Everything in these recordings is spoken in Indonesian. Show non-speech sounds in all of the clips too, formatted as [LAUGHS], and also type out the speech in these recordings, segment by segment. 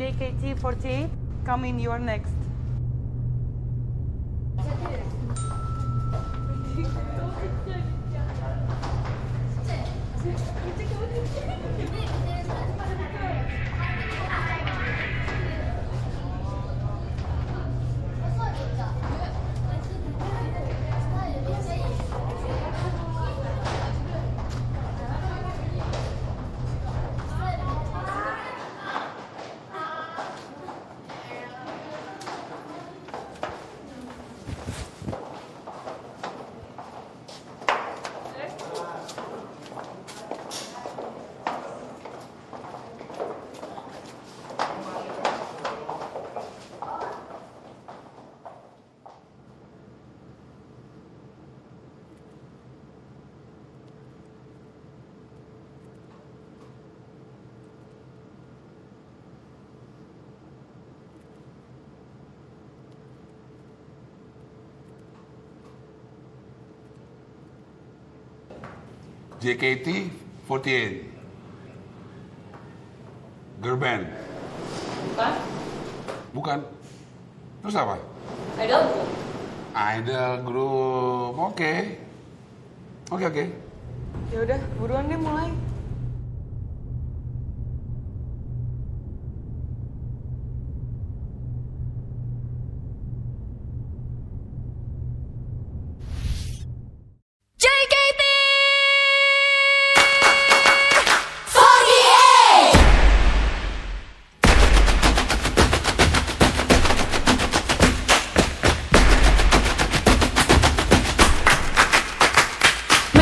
JKT48, come in, you are next. [LAUGHS] JKT48 Girl band Bukan? Bukan Terus apa? Idol? Idol group Oke Oke oke Ya udah, buruan deh mulai.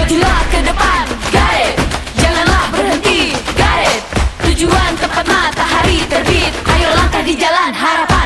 Majulah ke depan, it Janganlah berhenti, it Tujuan tepat matahari terbit. Ayo langkah di jalan harapan